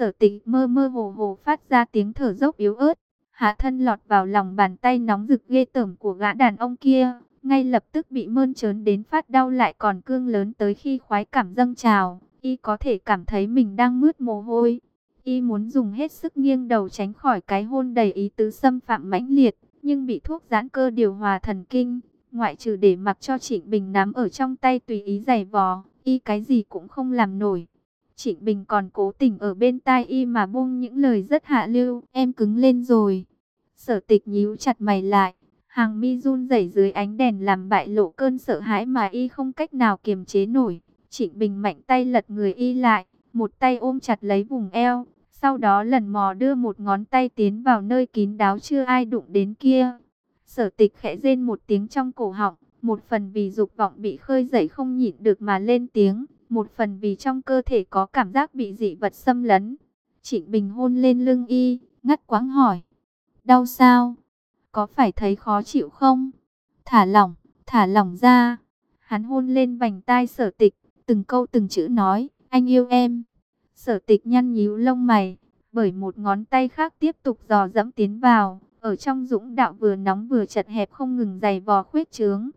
Sở tịch mơ mơ hồ hồ phát ra tiếng thở dốc yếu ớt. Hạ thân lọt vào lòng bàn tay nóng rực ghê tởm của gã đàn ông kia. Ngay lập tức bị mơn trớn đến phát đau lại còn cương lớn tới khi khoái cảm dâng trào. Y có thể cảm thấy mình đang mướt mồ hôi. Y muốn dùng hết sức nghiêng đầu tránh khỏi cái hôn đầy ý tứ xâm phạm mãnh liệt. Nhưng bị thuốc giãn cơ điều hòa thần kinh. Ngoại trừ để mặc cho Trịnh Bình nắm ở trong tay tùy ý giày vò. Y cái gì cũng không làm nổi. Trịnh Bình còn cố tình ở bên tai y mà buông những lời rất hạ lưu. Em cứng lên rồi. Sở tịch nhíu chặt mày lại. Hàng mi run rẩy dưới ánh đèn làm bại lộ cơn sợ hãi mà y không cách nào kiềm chế nổi. Trịnh Bình mạnh tay lật người y lại. Một tay ôm chặt lấy vùng eo. Sau đó lần mò đưa một ngón tay tiến vào nơi kín đáo chưa ai đụng đến kia. Sở tịch khẽ rên một tiếng trong cổ họng. Một phần vì dục vọng bị khơi dậy không nhịn được mà lên tiếng một phần vì trong cơ thể có cảm giác bị dị vật xâm lấn. Trịnh Bình hôn lên lưng y, ngắt quãng hỏi. Đau sao? Có phải thấy khó chịu không? Thả lỏng, thả lỏng ra. Hắn hôn lên vành tai sở tịch, từng câu từng chữ nói, anh yêu em. Sở tịch nhăn nhíu lông mày, bởi một ngón tay khác tiếp tục dò dẫm tiến vào. Ở trong dũng đạo vừa nóng vừa chật hẹp không ngừng dày vò khuyết trướng.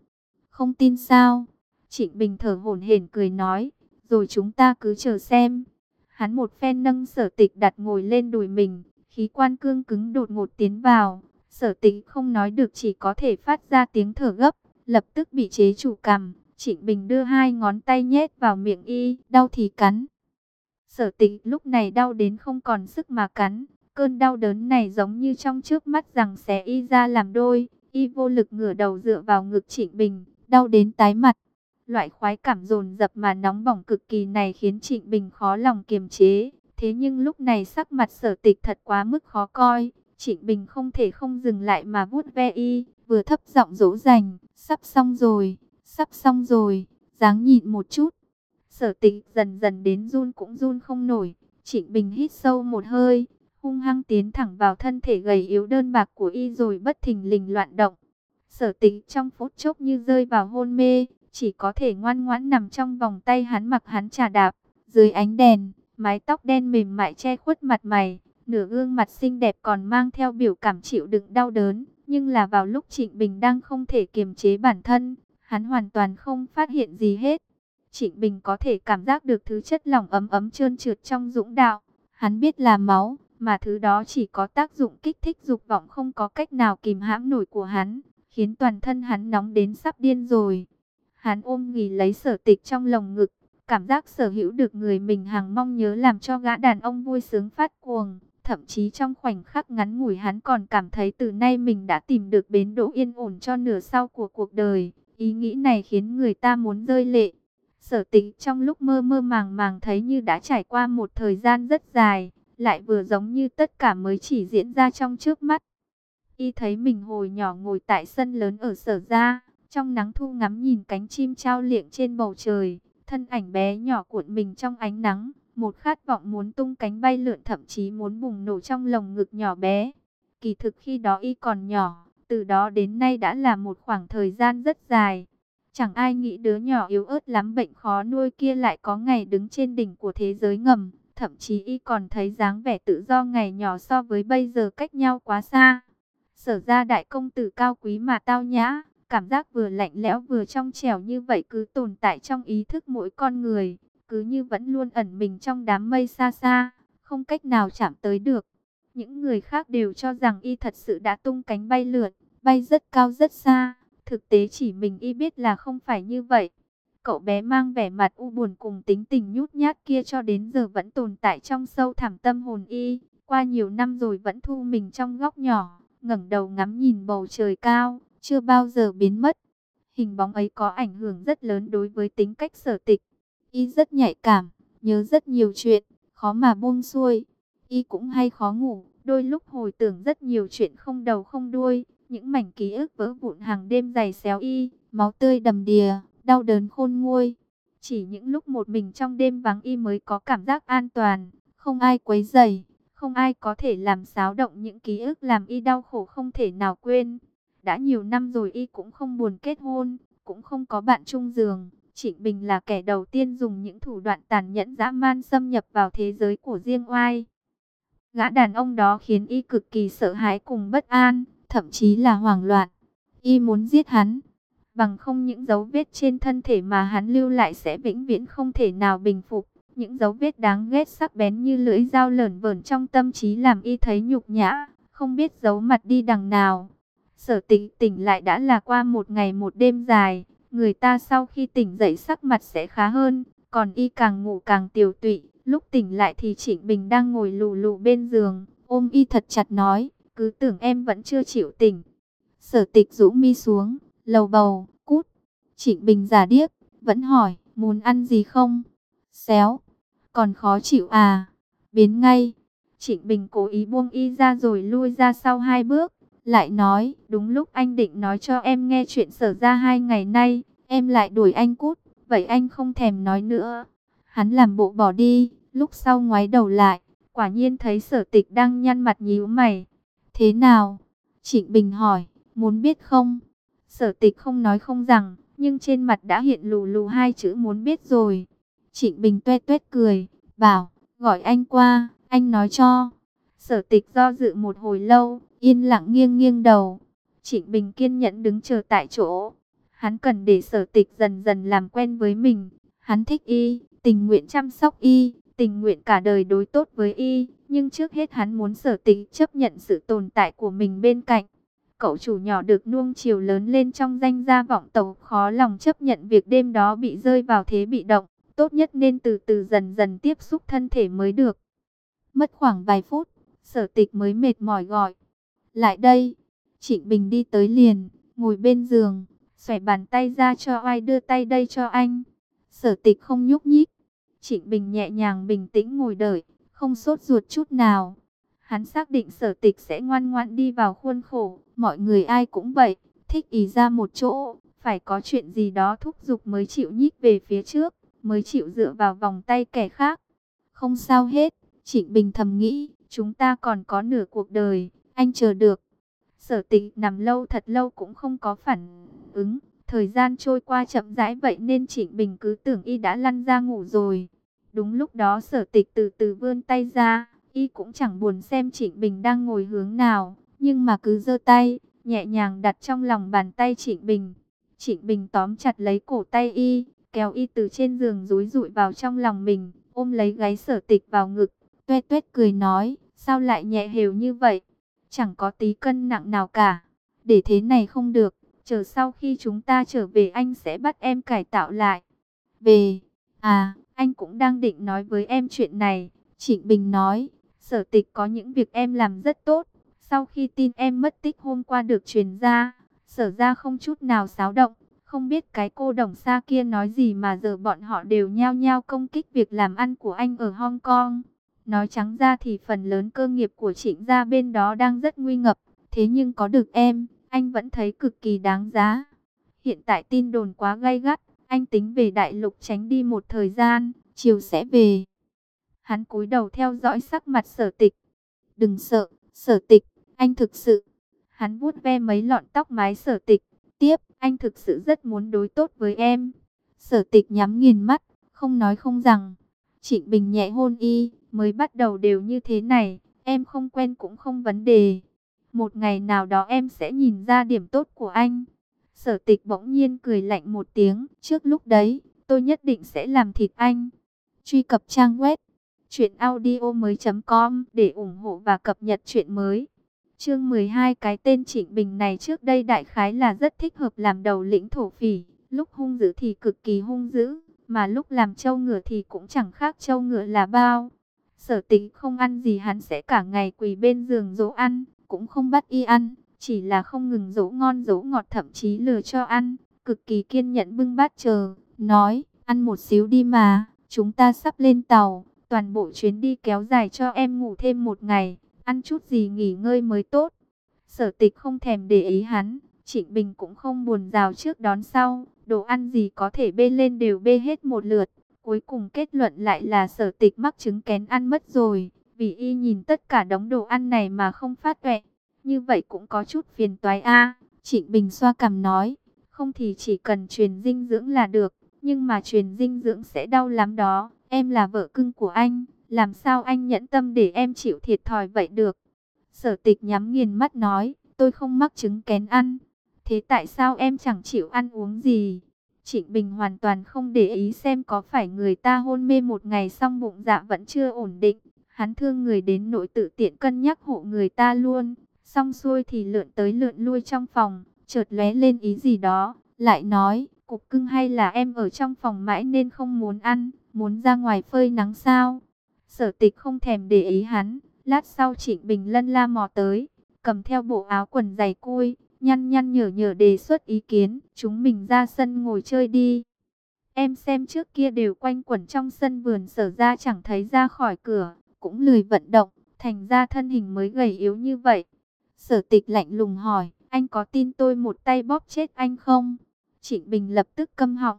Không tin sao? Trịnh Bình thở hổn hển cười nói, rồi chúng ta cứ chờ xem. Hắn một phen nâng sở tịch đặt ngồi lên đùi mình, khí quan cương cứng đột ngột tiến vào. Sở tịch không nói được chỉ có thể phát ra tiếng thở gấp, lập tức bị chế chủ cầm. Trịnh Bình đưa hai ngón tay nhét vào miệng y, đau thì cắn. Sở tịch lúc này đau đến không còn sức mà cắn. Cơn đau đớn này giống như trong trước mắt rằng xé y ra làm đôi. Y vô lực ngửa đầu dựa vào ngực Trịnh Bình, đau đến tái mặt. Loại khoái cảm dồn dập mà nóng bỏng cực kỳ này khiến Trịnh Bình khó lòng kiềm chế. Thế nhưng lúc này sắc mặt sở tịch thật quá mức khó coi. Trịnh Bình không thể không dừng lại mà vuốt ve y, vừa thấp giọng dỗ dành, sắp xong rồi, sắp xong rồi, dáng nhịn một chút. Sở tịch dần dần đến run cũng run không nổi, Trịnh Bình hít sâu một hơi, hung hăng tiến thẳng vào thân thể gầy yếu đơn bạc của y rồi bất thình lình loạn động. Sở tịch trong phút chốc như rơi vào hôn mê, chỉ có thể ngoan ngoãn nằm trong vòng tay hắn mặc hắn trà đạp, dưới ánh đèn, mái tóc đen mềm mại che khuất mặt mày, nửa gương mặt xinh đẹp còn mang theo biểu cảm chịu đựng đau đớn, nhưng là vào lúc Trịnh Bình đang không thể kiềm chế bản thân, hắn hoàn toàn không phát hiện gì hết. Trịnh Bình có thể cảm giác được thứ chất lỏng ấm ấm trơn trượt trong dũng đạo, hắn biết là máu, mà thứ đó chỉ có tác dụng kích thích dục vọng không có cách nào kìm hãm nổi của hắn, khiến toàn thân hắn nóng đến sắp điên rồi. Hắn ôm nghỉ lấy sở tịch trong lồng ngực, cảm giác sở hữu được người mình hàng mong nhớ làm cho gã đàn ông vui sướng phát cuồng. Thậm chí trong khoảnh khắc ngắn ngủi hắn còn cảm thấy từ nay mình đã tìm được bến đỗ yên ổn cho nửa sau của cuộc đời. Ý nghĩ này khiến người ta muốn rơi lệ. Sở tịch trong lúc mơ mơ màng màng thấy như đã trải qua một thời gian rất dài, lại vừa giống như tất cả mới chỉ diễn ra trong trước mắt. Y thấy mình hồi nhỏ ngồi tại sân lớn ở sở gia, trong nắng thu ngắm nhìn cánh chim trao liệng trên bầu trời, thân ảnh bé nhỏ cuộn mình trong ánh nắng, một khát vọng muốn tung cánh bay lượn thậm chí muốn bùng nổ trong lồng ngực nhỏ bé. Kỳ thực khi đó y còn nhỏ, từ đó đến nay đã là một khoảng thời gian rất dài. Chẳng ai nghĩ đứa nhỏ yếu ớt lắm bệnh khó nuôi kia lại có ngày đứng trên đỉnh của thế giới ngầm. Thậm chí y còn thấy dáng vẻ tự do ngày nhỏ so với bây giờ cách nhau quá xa. Sở ra đại công tử cao quý mà tao nhã, Cảm giác vừa lạnh lẽo vừa trong trẻo như vậy cứ tồn tại trong ý thức mỗi con người, cứ như vẫn luôn ẩn mình trong đám mây xa xa, không cách nào chạm tới được. Những người khác đều cho rằng y thật sự đã tung cánh bay lượn, bay rất cao rất xa. Thực tế chỉ mình y biết là không phải như vậy. Cậu bé mang vẻ mặt u buồn cùng tính tình nhút nhát kia cho đến giờ vẫn tồn tại trong sâu thẳm tâm hồn y. Qua nhiều năm rồi vẫn thu mình trong góc nhỏ, ngẩng đầu ngắm nhìn bầu trời cao, chưa bao giờ biến mất. Hình bóng ấy có ảnh hưởng rất lớn đối với tính cách sở tịch. Y rất nhạy cảm, nhớ rất nhiều chuyện, khó mà buông xuôi. Y cũng hay khó ngủ, đôi lúc hồi tưởng rất nhiều chuyện không đầu không đuôi. Những mảnh ký ức vỡ vụn hàng đêm dày xéo y, máu tươi đầm đìa, đau đớn khôn nguôi. Chỉ những lúc một mình trong đêm vắng y mới có cảm giác an toàn, không ai quấy rầy, không ai có thể làm xáo động những ký ức làm y đau khổ không thể nào quên. Đã nhiều năm rồi y cũng không buồn kết hôn, cũng không có bạn chung giường. Trịnh Bình là kẻ đầu tiên dùng những thủ đoạn tàn nhẫn dã man xâm nhập vào thế giới của riêng oai, Gã đàn ông đó khiến y cực kỳ sợ hãi cùng bất an, thậm chí là hoảng loạn. Y muốn giết hắn, bằng không những dấu vết trên thân thể mà hắn lưu lại sẽ vĩnh viễn không thể nào bình phục. Những dấu vết đáng ghét sắc bén như lưỡi dao lởn vởn trong tâm trí làm y thấy nhục nhã, không biết giấu mặt đi đằng nào. Sở tịch tỉnh lại đã là qua một ngày một đêm dài, người ta sau khi tỉnh dậy sắc mặt sẽ khá hơn, còn y càng ngủ càng tiều tụy. Lúc tỉnh lại thì Trịnh Bình đang ngồi lù lù bên giường, ôm y thật chặt nói, cứ tưởng em vẫn chưa chịu tỉnh. Sở tịch rũ mi xuống, lầu bầu, cút. Trịnh Bình giả điếc, vẫn hỏi, muốn ăn gì không? Xéo, còn khó chịu à? Biến ngay. Trịnh Bình cố ý buông y ra rồi lui ra sau hai bước. Lại nói, đúng lúc anh định nói cho em nghe chuyện sở ra hai ngày nay, em lại đuổi anh cút. Vậy anh không thèm nói nữa. Hắn làm bộ bỏ đi, lúc sau ngoái đầu lại, quả nhiên thấy sở tịch đang nhăn mặt nhíu mày. Thế nào? Trịnh Bình hỏi, muốn biết không? Sở tịch không nói không rằng, nhưng trên mặt đã hiện lù lù hai chữ muốn biết rồi. Trịnh Bình tuét tuét cười, bảo, gọi anh qua, anh nói cho. Sở tịch do dự một hồi lâu, yên lặng nghiêng nghiêng đầu. Trịnh Bình kiên nhẫn đứng chờ tại chỗ. Hắn cần để sở tịch dần dần làm quen với mình. Hắn thích y, tình nguyện chăm sóc y, tình nguyện cả đời đối tốt với y. Nhưng trước hết hắn muốn sở tịch chấp nhận sự tồn tại của mình bên cạnh. Cậu chủ nhỏ được nuông chiều lớn lên trong danh gia vọng tộc khó lòng chấp nhận việc đêm đó bị rơi vào thế bị động. Tốt nhất nên từ từ dần dần tiếp xúc thân thể mới được. Mất khoảng vài phút, sở tịch mới mệt mỏi gọi. Lại đây, Trịnh Bình đi tới liền, ngồi bên giường, xòe bàn tay ra cho ai đưa tay đây cho anh. Sở tịch không nhúc nhích. Trịnh Bình nhẹ nhàng bình tĩnh ngồi đợi, không sốt ruột chút nào. Hắn xác định sở tịch sẽ ngoan ngoãn đi vào khuôn khổ, mọi người ai cũng vậy, thích ý ra một chỗ, phải có chuyện gì đó thúc giục mới chịu nhích về phía trước, mới chịu dựa vào vòng tay kẻ khác. Không sao hết, Trịnh Bình thầm nghĩ, chúng ta còn có nửa cuộc đời, anh chờ được. Sở tịch nằm lâu thật lâu cũng không có phản ứng, thời gian trôi qua chậm rãi vậy nên Trịnh Bình cứ tưởng y đã lăn ra ngủ rồi. Đúng lúc đó sở tịch từ từ vươn tay ra, y cũng chẳng buồn xem Trịnh Bình đang ngồi hướng nào, nhưng mà cứ giơ tay, nhẹ nhàng đặt trong lòng bàn tay Trịnh Bình. Trịnh Bình tóm chặt lấy cổ tay y, kéo y từ trên giường rúi rụi vào trong lòng mình, ôm lấy gáy sở tịch vào ngực, tuét tuét cười nói, sao lại nhẹ hều như vậy, chẳng có tí cân nặng nào cả, để thế này không được, chờ sau khi chúng ta trở về anh sẽ bắt em cải tạo lại. Về, à, anh cũng đang định nói với em chuyện này, Trịnh Bình nói, sở tịch có những việc em làm rất tốt, sau khi tin em mất tích hôm qua được truyền ra, sở ra không chút nào xáo động, không biết cái cô đồng xa kia nói gì mà giờ bọn họ đều nhao nhao công kích việc làm ăn của anh ở Hong Kong. Nói trắng ra thì phần lớn cơ nghiệp của trịnh gia bên đó đang rất nguy ngập, thế nhưng có được em, anh vẫn thấy cực kỳ đáng giá. Hiện tại tin đồn quá gay gắt, anh tính về đại lục tránh đi một thời gian, chiều sẽ về. Hắn cúi đầu theo dõi sắc mặt sở tịch. Đừng sợ, sở tịch, anh thực sự. Hắn vuốt ve mấy lọn tóc mái sở tịch. Tiếp, anh thực sự rất muốn đối tốt với em. Sở tịch nhắm nghiền mắt, không nói không rằng. Trịnh Bình nhẹ hôn y, mới bắt đầu đều như thế này, em không quen cũng không vấn đề. Một ngày nào đó em sẽ nhìn ra điểm tốt của anh. Sở tịch bỗng nhiên cười lạnh một tiếng, trước lúc đấy, tôi nhất định sẽ làm thịt anh. Truy cập trang web truyệnaudiomoi.com để ủng hộ và cập nhật chuyện mới. Chương 12 cái tên Trịnh Bình này trước đây đại khái là rất thích hợp làm đầu lĩnh thổ phỉ, lúc hung dữ thì cực kỳ hung dữ, mà lúc làm trâu ngựa thì cũng chẳng khác trâu ngựa là bao. Sở tính không ăn gì hắn sẽ cả ngày quỳ bên giường dỗ ăn, cũng không bắt y ăn, chỉ là không ngừng dỗ ngon dỗ ngọt thậm chí lừa cho ăn, cực kỳ kiên nhẫn bưng bát chờ, nói, ăn một xíu đi mà, chúng ta sắp lên tàu, toàn bộ chuyến đi kéo dài cho em ngủ thêm một ngày, ăn chút gì nghỉ ngơi mới tốt. Sở tịch không thèm để ý hắn, Trịnh Bình cũng không buồn rào trước đón sau, đồ ăn gì có thể bê lên đều bê hết một lượt. Cuối cùng kết luận lại là sở tịch mắc chứng kén ăn mất rồi, vì y nhìn tất cả đống đồ ăn này mà không phát tuệ. Như vậy cũng có chút phiền toái a Trịnh Bình xoa cằm nói, không thì chỉ cần truyền dinh dưỡng là được, nhưng mà truyền dinh dưỡng sẽ đau lắm đó. Em là vợ cưng của anh, Làm sao anh nhẫn tâm để em chịu thiệt thòi vậy được? Sở tịch nhắm nghiền mắt nói, tôi không mắc chứng kén ăn. Thế tại sao em chẳng chịu ăn uống gì? Trịnh Bình hoàn toàn không để ý xem có phải người ta hôn mê một ngày xong bụng dạ vẫn chưa ổn định. Hắn thương người đến nỗi tự tiện cân nhắc hộ người ta luôn. Xong xuôi thì lượn tới lượn lui trong phòng, chợt lóe lên ý gì đó, lại nói, cục cưng hay là em ở trong phòng mãi nên không muốn ăn, muốn ra ngoài phơi nắng sao? Sở tịch không thèm để ý hắn, lát sau Trịnh Bình lân la mò tới, cầm theo bộ áo quần dày cui, nhăn nhăn nhở nhở đề xuất ý kiến, chúng mình ra sân ngồi chơi đi. Em xem trước kia đều quanh quẩn trong sân vườn sở ra chẳng thấy ra khỏi cửa, cũng lười vận động, thành ra thân hình mới gầy yếu như vậy. Sở tịch lạnh lùng hỏi, anh có tin tôi một tay bóp chết anh không? Trịnh Bình lập tức câm họng.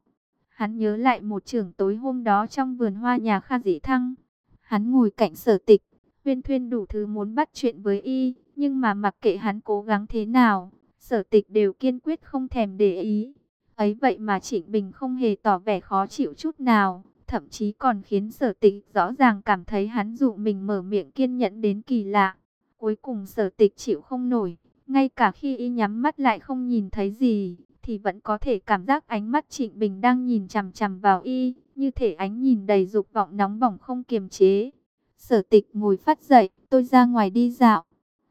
Hắn nhớ lại một trường tối hôm đó trong vườn hoa nhà Kha Dĩ Thăng. Hắn ngồi cạnh sở tịch, huyên thuyên đủ thứ muốn bắt chuyện với y, nhưng mà mặc kệ hắn cố gắng thế nào, sở tịch đều kiên quyết không thèm để ý. Ấy vậy mà Trịnh Bình không hề tỏ vẻ khó chịu chút nào, thậm chí còn khiến sở tịch rõ ràng cảm thấy hắn dụ mình mở miệng kiên nhẫn đến kỳ lạ. Cuối cùng sở tịch chịu không nổi, ngay cả khi y nhắm mắt lại không nhìn thấy gì, thì vẫn có thể cảm giác ánh mắt Trịnh Bình đang nhìn chằm chằm vào y, như thể ánh nhìn đầy dục vọng nóng bỏng không kiềm chế. Sở tịch ngồi phát dậy, tôi ra ngoài đi dạo.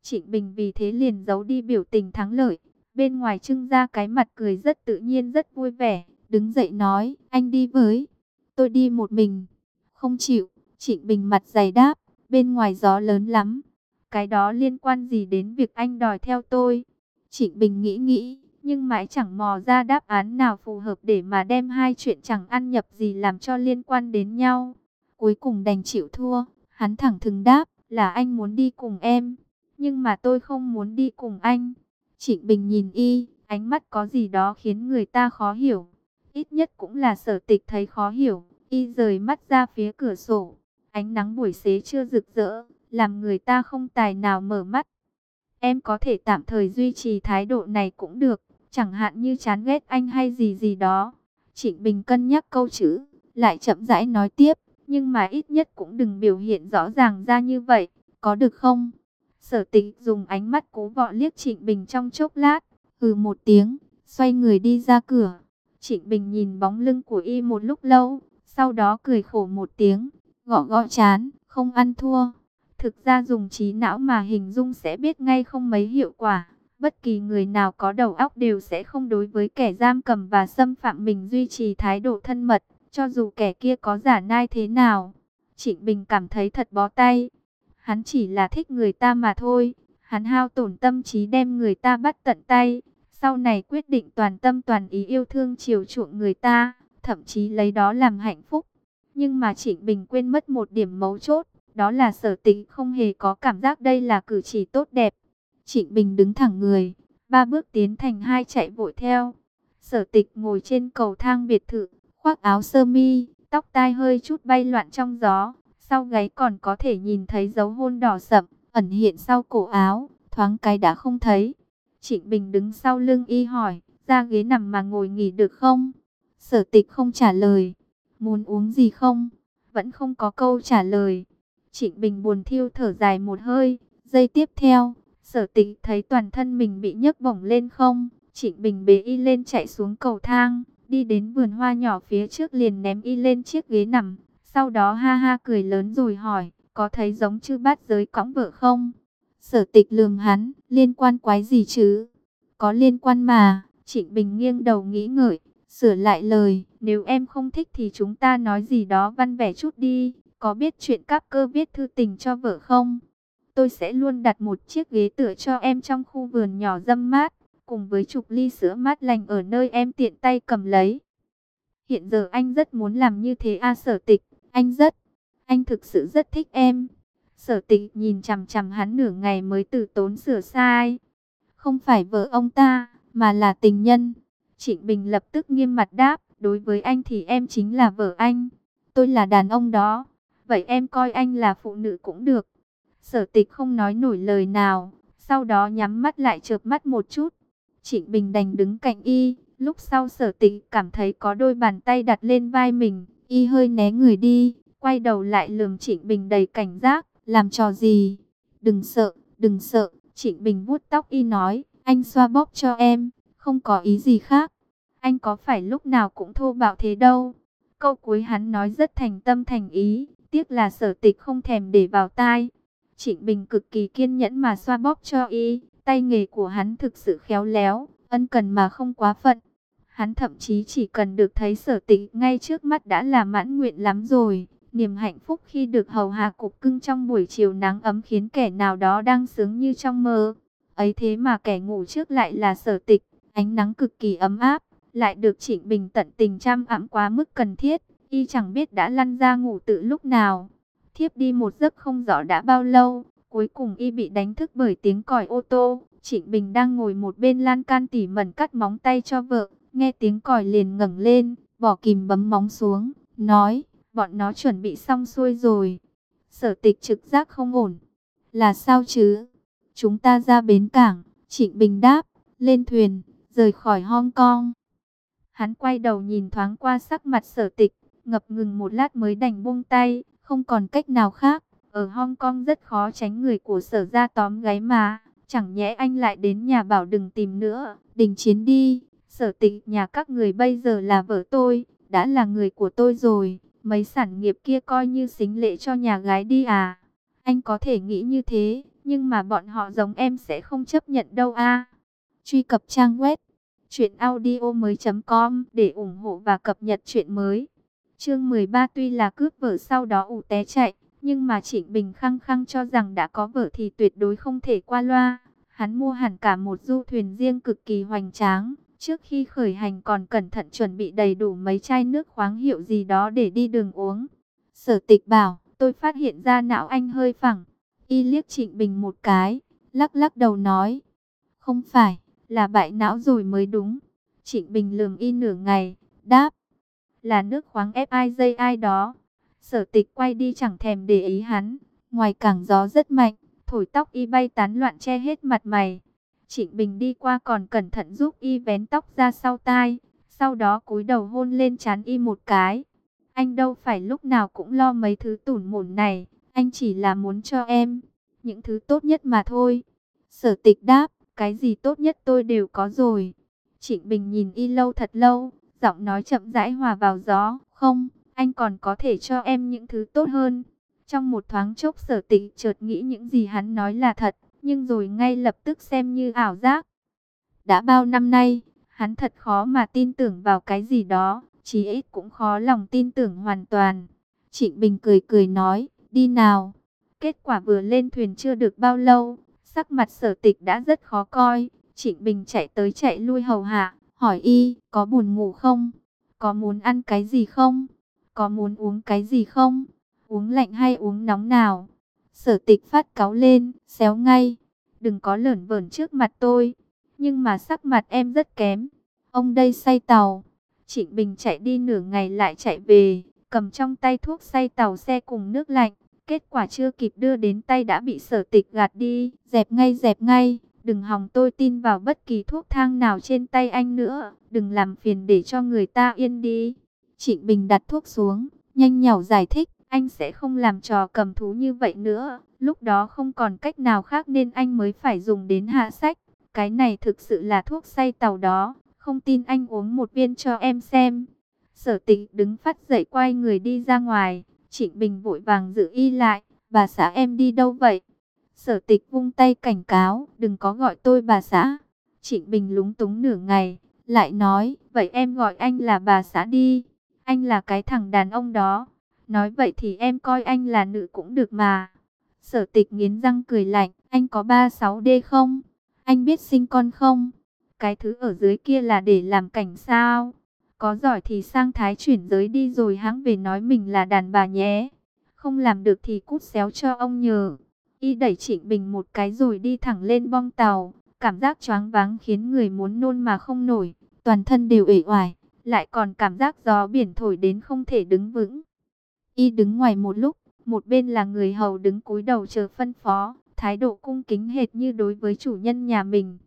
Trịnh Bình vì thế liền giấu đi biểu tình thắng lợi. Bên ngoài trưng ra cái mặt cười rất tự nhiên rất vui vẻ. Đứng dậy nói, anh đi với. Tôi đi một mình. Không chịu, Trịnh Bình mặt dày đáp, bên ngoài gió lớn lắm. Cái đó liên quan gì đến việc anh đòi theo tôi? Trịnh Bình nghĩ nghĩ, nhưng mãi chẳng mò ra đáp án nào phù hợp để mà đem hai chuyện chẳng ăn nhập gì làm cho liên quan đến nhau. Cuối cùng đành chịu thua, hắn thẳng thừng đáp là anh muốn đi cùng em, nhưng mà tôi không muốn đi cùng anh. Trịnh Bình nhìn y, ánh mắt có gì đó khiến người ta khó hiểu. Ít nhất cũng là sở tịch thấy khó hiểu, y rời mắt ra phía cửa sổ. Ánh nắng buổi xế chưa rực rỡ, làm người ta không tài nào mở mắt. Em có thể tạm thời duy trì thái độ này cũng được, chẳng hạn như chán ghét anh hay gì gì đó. Trịnh Bình cân nhắc câu chữ, lại chậm rãi nói tiếp, nhưng mà ít nhất cũng đừng biểu hiện rõ ràng ra như vậy, có được không? Sở tịch dùng ánh mắt cố vọ liếc Trịnh Bình trong chốc lát, hừ một tiếng, xoay người đi ra cửa. Trịnh Bình nhìn bóng lưng của y một lúc lâu, sau đó cười khổ một tiếng, gõ gõ chán, không ăn thua. Thực ra dùng trí não mà hình dung sẽ biết ngay không mấy hiệu quả. Bất kỳ người nào có đầu óc đều sẽ không đối với kẻ giam cầm và xâm phạm mình duy trì thái độ thân mật, cho dù kẻ kia có giả nai thế nào. Trịnh Bình cảm thấy thật bó tay. Hắn chỉ là thích người ta mà thôi. Hắn hao tổn tâm trí đem người ta bắt tận tay. Sau này quyết định toàn tâm toàn ý yêu thương chiều chuộng người ta, thậm chí lấy đó làm hạnh phúc. Nhưng mà Trịnh Bình quên mất một điểm mấu chốt, đó là sở tính không hề có cảm giác đây là cử chỉ tốt đẹp. Trịnh Bình đứng thẳng người, ba bước tiến thành hai chạy vội theo. Sở tịch ngồi trên cầu thang biệt thự, khoác áo sơ mi, tóc tai hơi chút bay loạn trong gió. Sau gáy còn có thể nhìn thấy dấu hôn đỏ sậm, ẩn hiện sau cổ áo, thoáng cái đã không thấy. Trịnh Bình đứng sau lưng y hỏi, ra ghế nằm mà ngồi nghỉ được không? Sở tịch không trả lời. Muốn uống gì không? Vẫn không có câu trả lời. Trịnh Bình buồn thiêu thở dài một hơi. Giây tiếp theo, sở tịch thấy toàn thân mình bị nhấc bổng lên không. Trịnh Bình bế y lên chạy xuống cầu thang. Đi đến vườn hoa nhỏ phía trước liền ném y lên chiếc ghế nằm. Sau đó ha ha cười lớn rồi hỏi, có thấy giống chư bát giới cõng vợ không? Sở tịch lườm hắn, liên quan quái gì chứ? Có liên quan mà, Trịnh Bình nghiêng đầu nghĩ ngợi, sửa lại lời, nếu em không thích thì chúng ta nói gì đó văn vẻ chút đi, có biết chuyện các cơ viết thư tình cho vợ không? Tôi sẽ luôn đặt một chiếc ghế tựa cho em trong khu vườn nhỏ dâm mát, cùng với chục ly sữa mát lành ở nơi em tiện tay cầm lấy. Hiện giờ anh rất muốn làm như thế a sở tịch, anh rất, anh thực sự rất thích em. Sở tịch nhìn chằm chằm hắn nửa ngày mới từ tốn sửa sai. Không phải vợ ông ta, mà là tình nhân. Trịnh Bình lập tức nghiêm mặt đáp, đối với anh thì em chính là vợ anh. Tôi là đàn ông đó. Vậy em coi anh là phụ nữ cũng được. Sở tịch không nói nổi lời nào. Sau đó nhắm mắt lại chợp mắt một chút. Trịnh Bình đành đứng cạnh y. Lúc sau sở tịch cảm thấy có đôi bàn tay đặt lên vai mình. Y hơi né người đi. quay đầu lại lườm Trịnh Bình đầy cảnh giác, làm trò gì? Đừng sợ, đừng sợ, Trịnh Bình vuốt tóc y nói, anh xoa bóp cho em, không có ý gì khác. Anh có phải lúc nào cũng thô bạo thế đâu. Câu cuối hắn nói rất thành tâm thành ý, tiếc là sở tịch không thèm để vào tai. Trịnh Bình cực kỳ kiên nhẫn mà xoa bóp cho y, tay nghề của hắn thực sự khéo léo, ân cần mà không quá phận. Hắn thậm chí chỉ cần được thấy sở tịch ngay trước mắt đã là mãn nguyện lắm rồi. Niềm hạnh phúc khi được hầu hạ cục cưng trong buổi chiều nắng ấm khiến kẻ nào đó đang sướng như trong mơ. Ấy thế mà kẻ ngủ trước lại là sở tịch, ánh nắng cực kỳ ấm áp, lại được Trịnh Bình tận tình chăm ẵm quá mức cần thiết, y chẳng biết đã lăn ra ngủ tự lúc nào. Thiếp đi một giấc không rõ đã bao lâu, cuối cùng y bị đánh thức bởi tiếng còi ô tô. Trịnh Bình đang ngồi một bên lan can tỉ mẩn cắt móng tay cho vợ, nghe tiếng còi liền ngẩng lên, bỏ kìm bấm móng xuống, nói, bọn nó chuẩn bị xong xuôi rồi. Sở tịch trực giác không ổn. Là sao chứ? Chúng ta ra bến cảng, Trịnh Bình đáp, lên thuyền, rời khỏi Hong Kong. Hắn quay đầu nhìn thoáng qua sắc mặt sở tịch, ngập ngừng một lát mới đành buông tay, không còn cách nào khác. Ở Hong Kong rất khó tránh người của sở ra tóm gáy mà, chẳng nhẽ anh lại đến nhà bảo đừng tìm nữa, đình chiến đi. Sở tịch nhà các người bây giờ là vợ tôi, đã là người của tôi rồi, mấy sản nghiệp kia coi như xính lệ cho nhà gái đi à. Anh có thể nghĩ như thế, nhưng mà bọn họ giống em sẽ không chấp nhận đâu a. Truy cập trang web truyệnaudiomoi.com để ủng hộ và cập nhật truyện mới. Chương 13 tuy là cướp vợ sau đó ủ té chạy, nhưng mà Trịnh Bình khăng khăng cho rằng đã có vợ thì tuyệt đối không thể qua loa. Hắn mua hẳn cả một du thuyền riêng cực kỳ hoành tráng, trước khi khởi hành còn cẩn thận chuẩn bị đầy đủ mấy chai nước khoáng hiệu gì đó để đi đường uống. Sở tịch bảo, tôi phát hiện ra não anh hơi phẳng. Y liếc Trịnh Bình một cái, lắc lắc đầu nói, không phải, là bại não rồi mới đúng. Trịnh Bình lường y nửa ngày, đáp, là nước khoáng FIJI đó. Sở tịch quay đi chẳng thèm để ý hắn, ngoài cảng gió rất mạnh, thổi tóc y bay tán loạn che hết mặt mày. Trịnh Bình đi qua còn cẩn thận giúp y vén tóc ra sau tai, sau đó cúi đầu hôn lên trán y một cái. Anh đâu phải lúc nào cũng lo mấy thứ tủn mổn này, anh chỉ là muốn cho em những thứ tốt nhất mà thôi. Sở tịch đáp, cái gì tốt nhất tôi đều có rồi. Trịnh Bình nhìn y lâu thật lâu, giọng nói chậm rãi hòa vào gió, không, anh còn có thể cho em những thứ tốt hơn. Trong một thoáng chốc sở tịch chợt nghĩ những gì hắn nói là thật, nhưng rồi ngay lập tức xem như ảo giác. Đã bao năm nay, hắn thật khó mà tin tưởng vào cái gì đó, chí ít cũng khó lòng tin tưởng hoàn toàn. Trịnh Bình cười cười nói, đi nào. Kết quả vừa lên thuyền chưa được bao lâu, sắc mặt sở tịch đã rất khó coi. Trịnh Bình chạy tới chạy lui hầu hạ, hỏi y, có buồn ngủ không? Có muốn ăn cái gì không? Có muốn uống cái gì không? Uống lạnh hay uống nóng nào? Sở tịch phát cáu lên, xéo ngay. Đừng có lởn vởn trước mặt tôi. Nhưng mà sắc mặt em rất kém. Ông đây say tàu. Trịnh Bình chạy đi nửa ngày lại chạy về. Cầm trong tay thuốc say tàu xe cùng nước lạnh. Kết quả chưa kịp đưa đến tay đã bị sở tịch gạt đi. Dẹp ngay dẹp ngay. Đừng hòng tôi tin vào bất kỳ thuốc thang nào trên tay anh nữa. Đừng làm phiền để cho người ta yên đi. Trịnh Bình đặt thuốc xuống. Nhanh nhảu giải thích. Anh sẽ không làm trò cầm thú như vậy nữa. Lúc đó không còn cách nào khác nên anh mới phải dùng đến hạ sách. Cái này thực sự là thuốc say tàu đó. Không tin anh uống một viên cho em xem. Sở tịch đứng phát dậy quay người đi ra ngoài. Trịnh Bình vội vàng giữ y lại. Bà xã em đi đâu vậy? Sở tịch vung tay cảnh cáo. Đừng có gọi tôi bà xã. Trịnh Bình lúng túng nửa ngày. Lại nói. Vậy em gọi anh là bà xã đi. Anh là cái thằng đàn ông đó. Nói vậy thì em coi anh là nữ cũng được mà. Sở tịch nghiến răng cười lạnh. Anh có 36D không? Anh biết sinh con không? Cái thứ ở dưới kia là để làm cảnh sao? Có giỏi thì sang thái chuyển giới đi rồi hãng về nói mình là đàn bà nhé. Không làm được thì cút xéo cho ông nhờ. Y đẩy Trịnh Bình một cái rồi đi thẳng lên bong tàu. Cảm giác choáng váng khiến người muốn nôn mà không nổi. Toàn thân đều ể oải. Lại còn cảm giác gió biển thổi đến không thể đứng vững. Y đứng ngoài một lúc. Một bên là người hầu đứng cúi đầu chờ phân phó. Thái độ cung kính hệt như đối với chủ nhân nhà mình.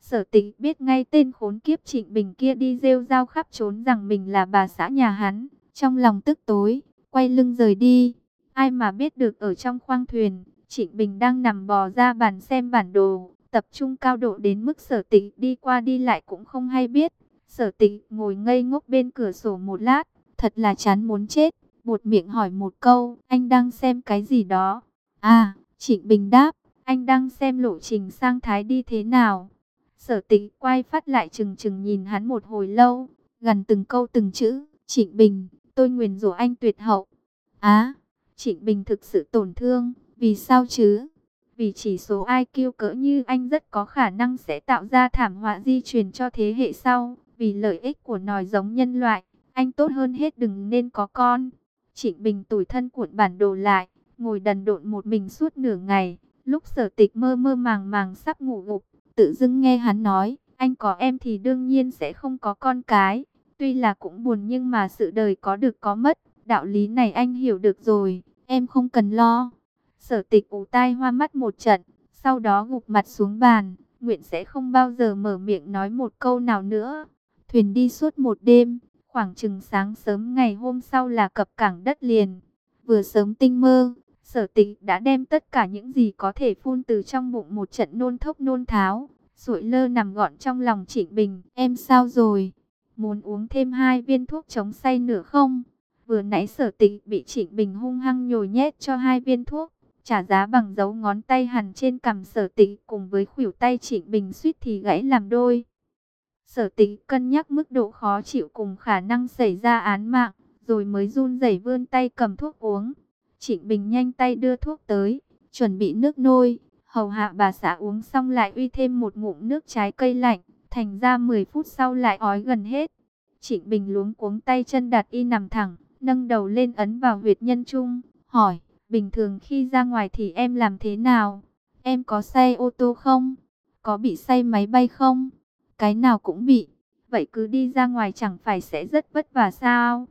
Sở tịch biết ngay tên khốn kiếp Trịnh Bình kia đi rêu rao khắp trốn rằng mình là bà xã nhà hắn. Trong lòng tức tối, quay lưng rời đi. Ai mà biết được ở trong khoang thuyền, Trịnh Bình đang nằm bò ra bàn xem bản đồ, tập trung cao độ đến mức sở tịch đi qua đi lại cũng không hay biết. Sở tịch ngồi ngây ngốc bên cửa sổ một lát, thật là chán muốn chết, buột miệng hỏi một câu, anh đang xem cái gì đó? À, Trịnh Bình đáp, anh đang xem lộ trình sang Thái đi thế nào? Sở tịch quay phát lại chừng chừng nhìn hắn một hồi lâu, gần từng câu từng chữ, Trịnh Bình, tôi nguyền rủa anh tuyệt hậu. Á, Trịnh Bình thực sự tổn thương, vì sao chứ? Vì chỉ số IQ cỡ như anh rất có khả năng sẽ tạo ra thảm họa di truyền cho thế hệ sau. Vì lợi ích của nòi giống nhân loại, anh tốt hơn hết đừng nên có con. Trịnh Bình tủi thân cuộn bản đồ lại, ngồi đần độn một mình suốt nửa ngày. Lúc sở tịch mơ mơ màng màng sắp ngủ gục, tự dưng nghe hắn nói, anh có em thì đương nhiên sẽ không có con cái. Tuy là cũng buồn nhưng mà sự đời có được có mất, đạo lý này anh hiểu được rồi, em không cần lo. Sở tịch ủ tai hoa mắt một trận, sau đó gục mặt xuống bàn, nguyện sẽ không bao giờ mở miệng nói một câu nào nữa. Thuyền đi suốt một đêm, khoảng chừng sáng sớm ngày hôm sau là cập cảng đất liền. Vừa sớm tinh mơ, sở tịch đã đem tất cả những gì có thể phun từ trong bụng một trận nôn thốc nôn tháo. Sụi lơ nằm gọn trong lòng Trịnh Bình, em sao rồi? Muốn uống thêm hai viên thuốc chống say nữa không? Vừa nãy sở tịch bị Trịnh Bình hung hăng nhồi nhét cho hai viên thuốc trả giá bằng dấu ngón tay hằn trên cằm sở tịch cùng với khuỷu tay Trịnh Bình suýt thì gãy làm đôi. Sở tính cân nhắc mức độ khó chịu cùng khả năng xảy ra án mạng, rồi mới run rẩy vươn tay cầm thuốc uống. Trịnh Bình nhanh tay đưa thuốc tới, chuẩn bị nước nôi, hầu hạ bà xã uống xong lại uy thêm một ngụm nước trái cây lạnh, thành ra 10 phút sau lại ói gần hết. Trịnh Bình luống cuống tay chân đặt y nằm thẳng, nâng đầu lên ấn vào huyệt nhân trung, hỏi, bình thường khi ra ngoài thì em làm thế nào? Em có say ô tô không? Có bị say máy bay không? Cái nào cũng bị. Vậy cứ đi ra ngoài chẳng phải sẽ rất vất vả sao?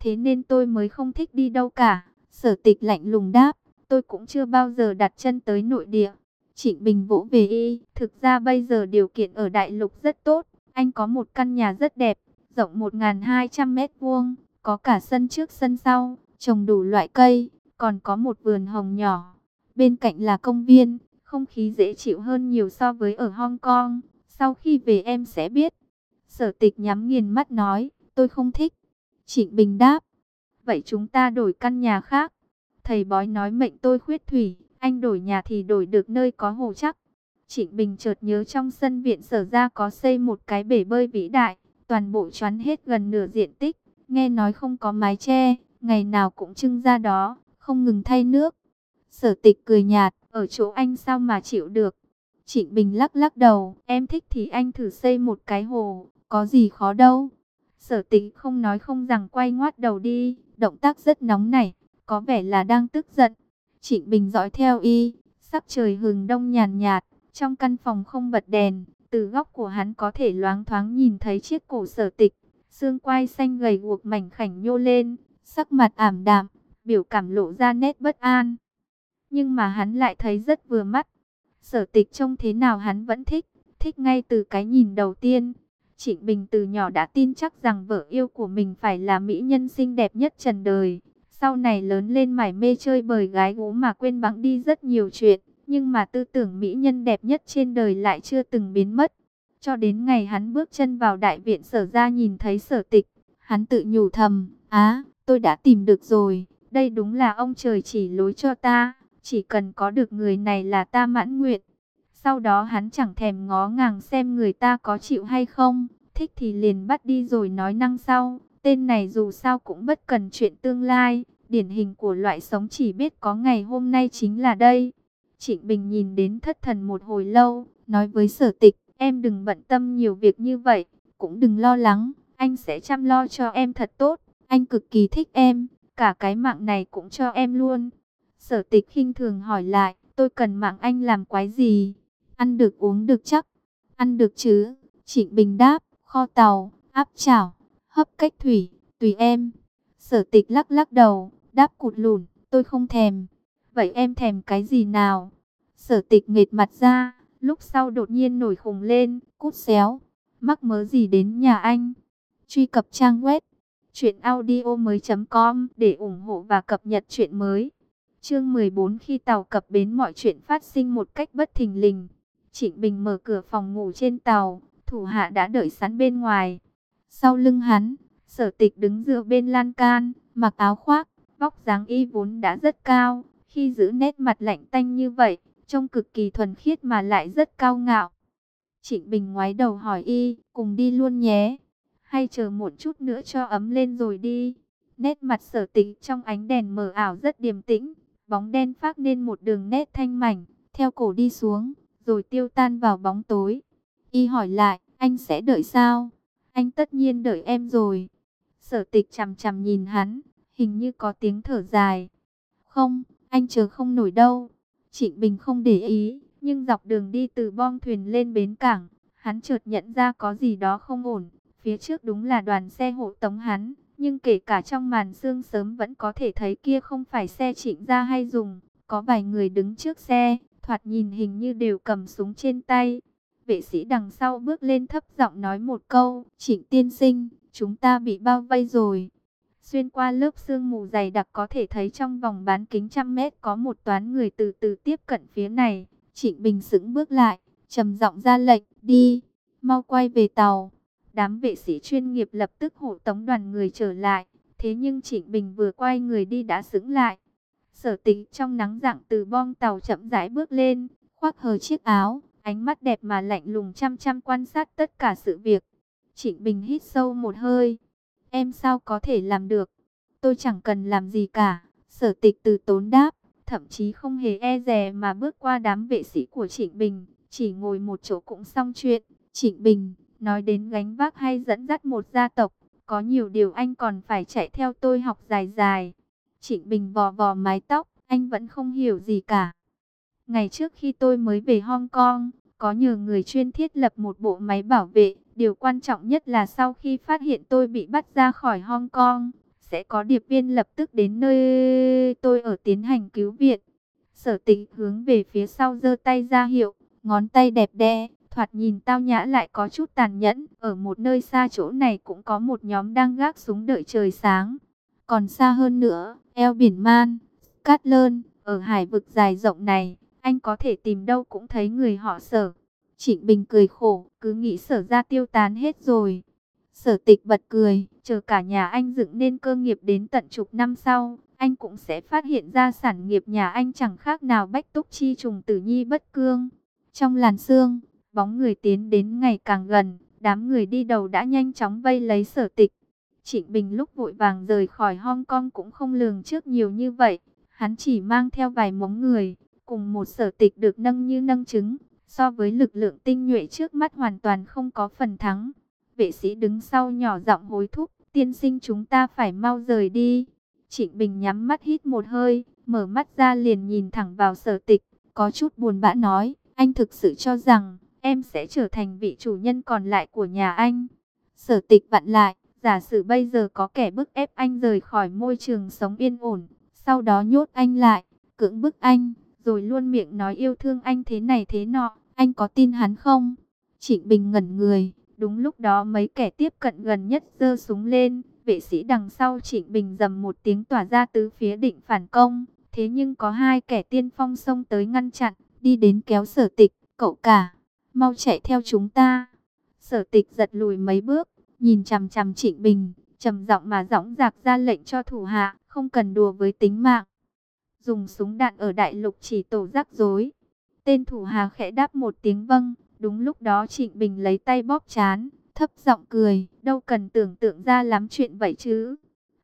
Thế nên tôi mới không thích đi đâu cả. Sở tịch lạnh lùng đáp. Tôi cũng chưa bao giờ đặt chân tới nội địa. Trịnh Bình vỗ về y. Thực ra bây giờ điều kiện ở đại lục rất tốt. Anh có một căn nhà rất đẹp. Rộng 1.200 mét vuông. Có cả sân trước sân sau. Trồng đủ loại cây. Còn có một vườn hồng nhỏ. Bên cạnh là công viên. Không khí dễ chịu hơn nhiều so với ở Hong Kong. Sau khi về em sẽ biết. Sở tịch nhắm nghiền mắt nói, tôi không thích. Trịnh Bình đáp, vậy chúng ta đổi căn nhà khác. Thầy bói nói mệnh tôi khuyết thủy, anh đổi nhà thì đổi được nơi có hồ chắc. Trịnh Bình chợt nhớ trong sân viện sở ra có xây một cái bể bơi vĩ đại, toàn bộ choán hết gần nửa diện tích. Nghe nói không có mái che, ngày nào cũng trưng ra đó, không ngừng thay nước. Sở tịch cười nhạt, ở chỗ anh sao mà chịu được. Trịnh Bình lắc lắc đầu, em thích thì anh thử xây một cái hồ, có gì khó đâu. Sở tịch không nói không rằng quay ngoát đầu đi, động tác rất nóng nảy, có vẻ là đang tức giận. Trịnh Bình dõi theo y, sắc trời hừng đông nhàn nhạt, trong căn phòng không bật đèn, từ góc của hắn có thể loáng thoáng nhìn thấy chiếc cổ sở tịch, xương quai xanh gầy guộc mảnh khảnh nhô lên, sắc mặt ảm đạm, biểu cảm lộ ra nét bất an. Nhưng mà hắn lại thấy rất vừa mắt, Sở tịch trông thế nào hắn vẫn thích, thích ngay từ cái nhìn đầu tiên. Trịnh Bình từ nhỏ đã tin chắc rằng vợ yêu của mình phải là mỹ nhân xinh đẹp nhất trần đời. Sau này lớn lên mải mê chơi bời gái gú mà quên bẵng đi rất nhiều chuyện. Nhưng mà tư tưởng mỹ nhân đẹp nhất trên đời lại chưa từng biến mất. Cho đến ngày hắn bước chân vào đại viện sở ra nhìn thấy sở tịch. Hắn tự nhủ thầm, á, tôi đã tìm được rồi. Đây đúng là ông trời chỉ lối cho ta. Chỉ cần có được người này là ta mãn nguyện. Sau đó hắn chẳng thèm ngó ngàng xem người ta có chịu hay không. Thích thì liền bắt đi rồi nói năng sau. Tên này dù sao cũng bất cần chuyện tương lai. Điển hình của loại sống chỉ biết có ngày hôm nay chính là đây. Trịnh Bình nhìn đến thất thần một hồi lâu. Nói với sở tịch, em đừng bận tâm nhiều việc như vậy. Cũng đừng lo lắng, anh sẽ chăm lo cho em thật tốt. Anh cực kỳ thích em, cả cái mạng này cũng cho em luôn. Sở tịch khinh thường hỏi lại, tôi cần mạng anh làm quái gì? Ăn được uống được chắc? Ăn được chứ? Trịnh Bình đáp, kho tàu, áp chảo, hấp cách thủy, tùy em. Sở tịch lắc lắc đầu, đáp cụt lùn, tôi không thèm. Vậy em thèm cái gì nào? Sở tịch nghệt mặt ra, lúc sau đột nhiên nổi khùng lên, cút xéo. Mắc mớ gì đến nhà anh? Truy cập trang web Chuyện audio mới com để ủng hộ và cập nhật chuyện mới. Chương 14 khi tàu cập bến mọi chuyện phát sinh một cách bất thình lình. Trịnh Bình mở cửa phòng ngủ trên tàu, thủ hạ đã đợi sẵn bên ngoài. Sau lưng hắn, sở tịch đứng dựa bên lan can, mặc áo khoác, vóc dáng y vốn đã rất cao. Khi giữ nét mặt lạnh tanh như vậy, trông cực kỳ thuần khiết mà lại rất cao ngạo. Trịnh Bình ngoái đầu hỏi y, cùng đi luôn nhé hay chờ một chút nữa cho ấm lên rồi đi. Nét mặt sở tịch trong ánh đèn mờ ảo rất điềm tĩnh, bóng đen phát nên một đường nét thanh mảnh, theo cổ đi xuống, rồi tiêu tan vào bóng tối. Y hỏi lại, anh sẽ đợi sao? Anh tất nhiên đợi em rồi. Sở tịch chằm chằm nhìn hắn, hình như có tiếng thở dài. Không, anh chờ không nổi đâu. Trịnh Bình không để ý, nhưng dọc đường đi từ bong thuyền lên bến cảng, hắn chợt nhận ra có gì đó không ổn. Phía trước đúng là đoàn xe hộ tống hắn, nhưng kể cả trong màn sương sớm vẫn có thể thấy kia không phải xe trịnh ra hay dùng. Có vài người đứng trước xe, thoạt nhìn hình như đều cầm súng trên tay. Vệ sĩ đằng sau bước lên thấp giọng nói một câu, trịnh tiên sinh, chúng ta bị bao vây rồi. Xuyên qua lớp sương mù dày đặc có thể thấy trong vòng bán kính trăm mét có một toán người từ từ tiếp cận phía này. Trịnh Bình sững bước lại, trầm giọng ra lệnh, đi, mau quay về tàu. Đám vệ sĩ chuyên nghiệp lập tức hộ tống đoàn người trở lại. Thế nhưng Trịnh Bình vừa quay người đi đã sững lại. Sở tính trong nắng dạng từ bong tàu chậm rãi bước lên, khoác hờ chiếc áo, ánh mắt đẹp mà lạnh lùng chăm chăm quan sát tất cả sự việc. Trịnh Bình hít sâu một hơi. Em sao có thể làm được? Tôi chẳng cần làm gì cả. Sở tịch từ tốn đáp, thậm chí không hề e dè mà bước qua đám vệ sĩ của Trịnh Bình, chỉ ngồi một chỗ cũng xong chuyện. Trịnh Bình, Nói đến gánh vác hay dẫn dắt một gia tộc, có nhiều điều anh còn phải chạy theo tôi học dài dài. Trịnh Bình vò vò mái tóc, anh vẫn không hiểu gì cả. Ngày trước khi tôi mới về Hong Kong, có nhờ người chuyên thiết lập một bộ máy bảo vệ. Điều quan trọng nhất là sau khi phát hiện tôi bị bắt ra khỏi Hong Kong, sẽ có điệp viên lập tức đến nơi tôi ở tiến hành cứu viện. Sở tịch hướng về phía sau giơ tay ra hiệu, ngón tay đẹp đẽ, thoạt nhìn tao nhã lại có chút tàn nhẫn. Ở một nơi xa chỗ này cũng có một nhóm đang gác súng đợi trời sáng. Còn xa hơn nữa, eo biển Man, Cát Lơn, ở hải vực dài rộng này, anh có thể tìm đâu cũng thấy người họ sở. Trịnh Bình cười khổ, cứ nghĩ sở ra tiêu tán hết rồi. Sở tịch bật cười, chờ cả nhà anh dựng nên cơ nghiệp đến tận chục năm sau, anh cũng sẽ phát hiện ra sản nghiệp nhà anh chẳng khác nào bách túc chi trùng tử nhi bất cương. Trong làn xương, Bóng người tiến đến ngày càng gần, đám người đi đầu đã nhanh chóng vây lấy sở tịch. Trịnh Bình lúc vội vàng rời khỏi Hong Kong cũng không lường trước nhiều như vậy. Hắn chỉ mang theo vài mống người, cùng một sở tịch được nâng như nâng trứng. So với lực lượng tinh nhuệ trước mắt hoàn toàn không có phần thắng. Vệ sĩ đứng sau nhỏ giọng hối thúc, tiên sinh chúng ta phải mau rời đi. Trịnh Bình nhắm mắt hít một hơi, mở mắt ra liền nhìn thẳng vào sở tịch, có chút buồn bã nói, anh thực sự cho rằng em sẽ trở thành vị chủ nhân còn lại của nhà anh. Sở tịch vặn lại, giả sử bây giờ có kẻ bức ép anh rời khỏi môi trường sống yên ổn, sau đó nhốt anh lại, cưỡng bức anh, rồi luôn miệng nói yêu thương anh thế này thế nọ, anh có tin hắn không? Trịnh Bình ngẩn người, đúng lúc đó mấy kẻ tiếp cận gần nhất giơ súng lên, vệ sĩ đằng sau Trịnh Bình dầm một tiếng tỏa ra tứ phía định phản công, thế nhưng có hai kẻ tiên phong xông tới ngăn chặn, đi đến kéo sở tịch, cậu cả mau chạy theo chúng ta. Sở tịch giật lùi mấy bước, nhìn chằm chằm Trịnh Bình, trầm giọng mà dõng dạc ra lệnh cho thủ hạ, không cần đùa với tính mạng. Dùng súng đạn ở đại lục chỉ tổ rắc rối. Tên thủ hạ khẽ đáp một tiếng vâng, đúng lúc đó Trịnh Bình lấy tay bóp chán, thấp giọng cười, đâu cần tưởng tượng ra lắm chuyện vậy chứ.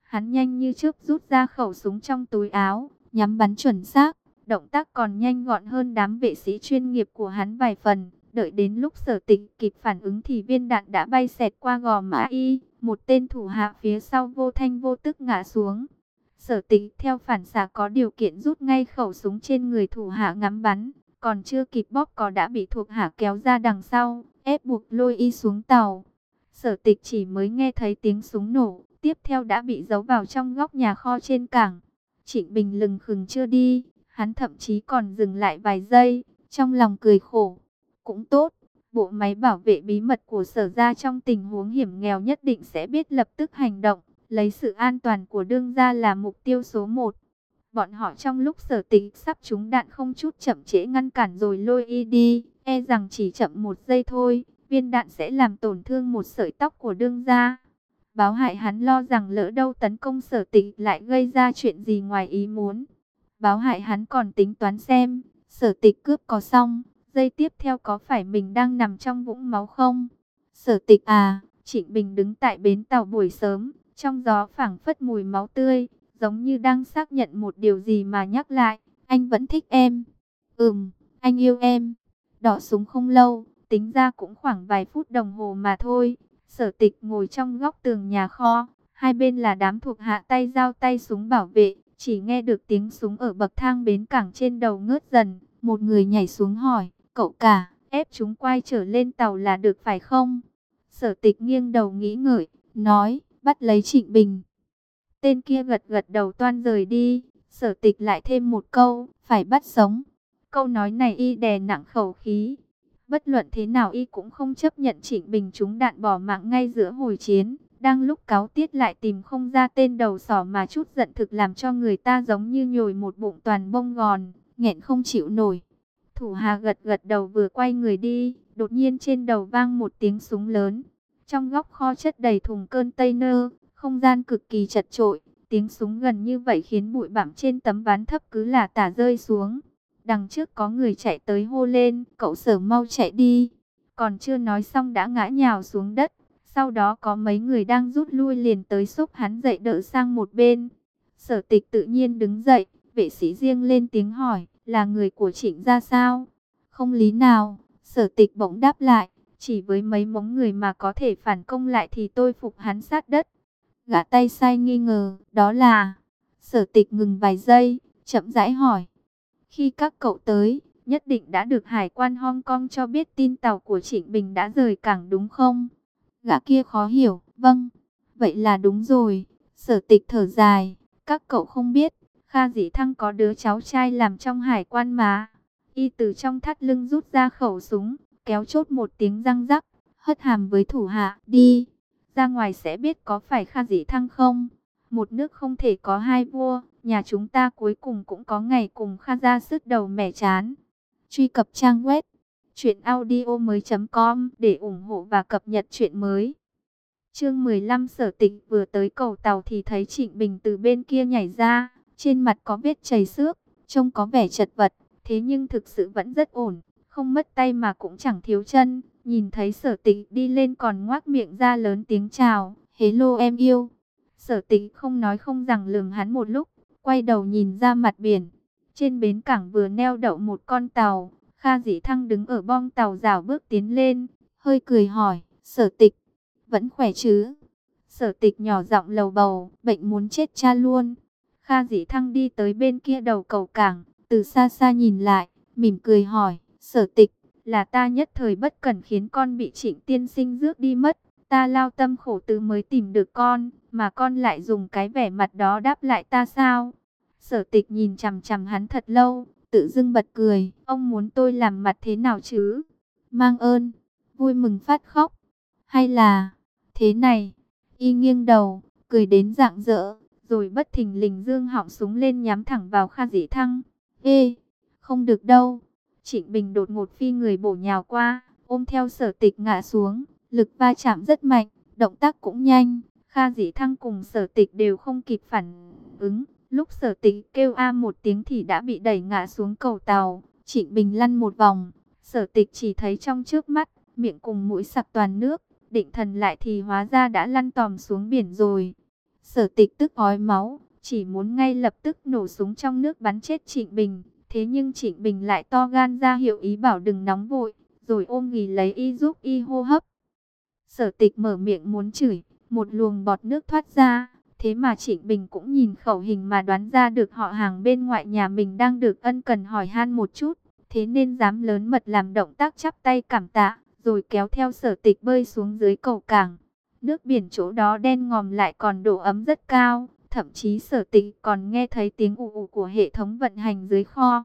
Hắn nhanh như chớp rút ra khẩu súng trong túi áo, nhắm bắn chuẩn xác, động tác còn nhanh gọn hơn đám vệ sĩ chuyên nghiệp của hắn vài phần. Đợi đến lúc sở tịch kịp phản ứng thì viên đạn đã bay xẹt qua gò mã y. Một tên thủ hạ phía sau vô thanh vô tức ngã xuống. Sở tịch theo phản xạ có điều kiện rút ngay khẩu súng trên người thủ hạ ngắm bắn. Còn chưa kịp bóp có đã bị thuộc hạ kéo ra đằng sau, ép buộc lôi y xuống tàu. Sở tịch chỉ mới nghe thấy tiếng súng nổ, tiếp theo đã bị giấu vào trong góc nhà kho trên cảng. Trịnh Bình lừng khừng chưa đi, hắn thậm chí còn dừng lại vài giây, trong lòng cười khổ. Cũng tốt, bộ máy bảo vệ bí mật của sở ra trong tình huống hiểm nghèo nhất định sẽ biết lập tức hành động. lấy sự an toàn của đương gia là mục tiêu số một. Bọn họ trong lúc sở tịch sắp trúng đạn không chút chậm trễ ngăn cản rồi lôi y đi, e rằng chỉ chậm một giây thôi, viên đạn sẽ làm tổn thương một sợi tóc của đương gia. Báo hại hắn lo rằng lỡ đâu tấn công sở tịch lại gây ra chuyện gì ngoài ý muốn. Báo hại hắn còn tính toán xem, sở tịch cướp có xong, giây tiếp theo có phải mình đang nằm trong vũng máu không? Sở tịch à, Trịnh Bình đứng tại bến tàu buổi sớm, trong gió phảng phất mùi máu tươi, giống như đang xác nhận một điều gì mà nhắc lại, anh vẫn thích em. Ừm, anh yêu em. Đỏ súng không lâu, tính ra cũng khoảng vài phút đồng hồ mà thôi. Sở tịch ngồi trong góc tường nhà kho, hai bên là đám thuộc hạ tay giao tay súng bảo vệ, chỉ nghe được tiếng súng ở bậc thang bến cảng trên đầu ngớt dần. Một người nhảy xuống hỏi, cậu cả, ép chúng quay trở lên tàu là được phải không? Sở tịch nghiêng đầu nghĩ ngợi, nói, bắt lấy Trịnh Bình. Tên kia gật gật đầu toan rời đi, sở tịch lại thêm một câu, phải bắt sống. Câu nói này y đè nặng khẩu khí. Bất luận thế nào y cũng không chấp nhận Trịnh Bình chúng đạn bỏ mạng ngay giữa hồi chiến. Đang lúc cáo tiết lại tìm không ra tên đầu sỏ mà chút giận thực làm cho người ta giống như nhồi một bụng toàn bông gòn, nghẹn không chịu nổi. Thủ Hà gật gật đầu vừa quay người đi, đột nhiên trên đầu vang một tiếng súng lớn. Trong góc kho chất đầy thùng cơn tây nơ, không gian cực kỳ chật trội, tiếng súng gần như vậy khiến bụi bặm trên tấm ván thấp cứ là tả rơi xuống. Đằng trước có người chạy tới hô lên, cậu sở mau chạy đi. Còn chưa nói xong đã ngã nhào xuống đất. Sau đó có mấy người đang rút lui liền tới xúc hắn dậy đỡ sang một bên. Sở tịch tự nhiên đứng dậy, vệ sĩ riêng lên tiếng hỏi, là người của trịnh ra sao? Không lý nào, sở tịch bỗng đáp lại, chỉ với mấy móng người mà có thể phản công lại thì tôi phục hắn sát đất. Gã tay sai nghi ngờ, đó là... Sở tịch ngừng vài giây, chậm rãi hỏi. Khi các cậu tới, nhất định đã được Hải quan Hong Kong cho biết tin tàu của Trịnh Bình đã rời cảng đúng không? Gã kia khó hiểu, vâng, vậy là đúng rồi. Sở tịch thở dài, các cậu không biết, Kha Dĩ Thăng có đứa cháu trai làm trong hải quan mà. Y từ trong thắt lưng rút ra khẩu súng, kéo chốt một tiếng răng rắc, hất hàm với thủ hạ, đi ra ngoài sẽ biết có phải Kha Dĩ Thăng không. Một nước không thể có hai vua, nhà chúng ta cuối cùng cũng có ngày cùng Kha ra sức đầu mẻ chán. Truy cập trang web truyệnaudiomoi.com để ủng hộ và cập nhật chuyện mới. Chương 15 Sở Tịch vừa tới cầu tàu thì thấy Trịnh Bình từ bên kia nhảy ra, trên mặt có vết chảy xước, trông có vẻ chật vật, thế nhưng thực sự vẫn rất ổn, không mất tay mà cũng chẳng thiếu chân. Nhìn thấy sở tịch đi lên còn ngoác miệng ra lớn tiếng chào, hello em yêu. Sở tịch không nói không rằng lường hắn một lúc, quay đầu nhìn ra mặt biển. Trên bến cảng vừa neo đậu một con tàu, Kha Dĩ Thăng đứng ở bong tàu rào bước tiến lên, hơi cười hỏi, sở tịch, vẫn khỏe chứ? Sở tịch nhỏ giọng lầu bầu, bệnh muốn chết cha luôn. Kha Dĩ Thăng đi tới bên kia đầu cầu cảng, từ xa xa nhìn lại, mỉm cười hỏi, sở tịch, là ta nhất thời bất cẩn khiến con bị trịnh tiên sinh rước đi mất. Ta lao tâm khổ tứ mới tìm được con, mà con lại dùng cái vẻ mặt đó đáp lại ta sao? Sở tịch nhìn chằm chằm hắn thật lâu, tự dưng bật cười. Ông muốn tôi làm mặt thế nào chứ? Mang ơn, vui mừng phát khóc. Hay là, thế này, y nghiêng đầu, cười đến dạng dỡ, rồi bất thình lình dương họng súng lên nhắm thẳng vào Kha Dĩ Thăng. Ê, không được đâu. Trịnh Bình đột ngột phi người bổ nhào qua, ôm theo sở tịch ngã xuống, lực va chạm rất mạnh, động tác cũng nhanh. Kha dĩ thăng cùng sở tịch đều không kịp phản ứng. Lúc sở tịch kêu a một tiếng thì đã bị đẩy ngã xuống cầu tàu. Trịnh Bình lăn một vòng, sở tịch chỉ thấy trong trước mắt, miệng cùng mũi sặc toàn nước. Định thần lại thì hóa ra đã lăn tòm xuống biển rồi. Sở tịch tức ói máu, chỉ muốn ngay lập tức nổ súng trong nước bắn chết Trịnh Bình. Thế nhưng Trịnh Bình lại to gan ra hiệu ý bảo đừng nóng vội, rồi ôm nghỉ lấy y giúp y hô hấp. Sở tịch mở miệng muốn chửi, một luồng bọt nước thoát ra. Thế mà Trịnh Bình cũng nhìn khẩu hình mà đoán ra được họ hàng bên ngoại nhà mình đang được ân cần hỏi han một chút. Thế nên dám lớn mật làm động tác chắp tay cảm tạ, rồi kéo theo sở tịch bơi xuống dưới cầu cảng. Nước biển chỗ đó đen ngòm lại còn độ ấm rất cao, Thậm chí sở tịch còn nghe thấy tiếng ù ù của hệ thống vận hành dưới kho.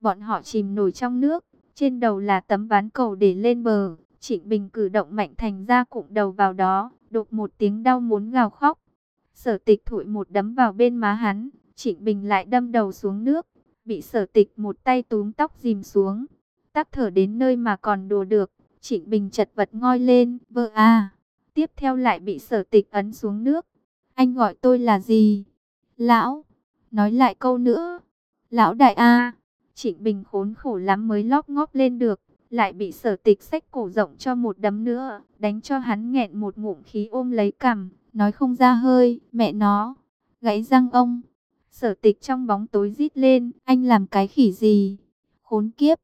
Bọn họ chìm nổi trong nước, trên đầu là tấm ván cầu để lên bờ. Trịnh Bình cử động mạnh thành ra cụm đầu vào đó, đột một tiếng đau muốn gào khóc. Sở tịch thụi một đấm vào bên má hắn, Trịnh Bình lại đâm đầu xuống nước, bị sở tịch một tay túm tóc dìm xuống. Tắc thở đến nơi mà còn đùa được, Trịnh Bình chật vật ngoi lên, vợ à. Tiếp theo lại bị sở tịch ấn xuống nước. Anh gọi tôi là gì? Lão. Nói lại câu nữa. Lão đại a, Trịnh Bình khốn khổ lắm mới lóp ngóp lên được. Lại bị sở tịch xách cổ rộng cho một đấm nữa. Đánh cho hắn nghẹn một ngụm khí ôm lấy cằm. Nói không ra hơi. Mẹ nó. Gãy răng ông. Sở tịch trong bóng tối rít lên. Anh làm cái khỉ gì? Khốn kiếp.